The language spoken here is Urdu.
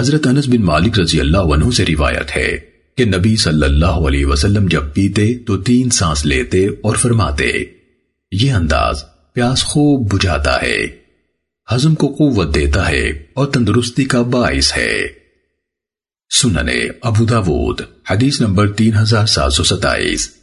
حضرت انس بن مالک رضی اللہ عنہ سے روایت ہے کہ نبی صلی اللہ علیہ وسلم جب پیتے تو تین سانس لیتے اور فرماتے، یہ انداز پیاس خوب بجھاتا ہے، ہضم کو قوت دیتا ہے اور تندرستی کا باعث ہے۔ سننے ابو داود، حدیث نمبر تین ہزار سات سو ستائیس۔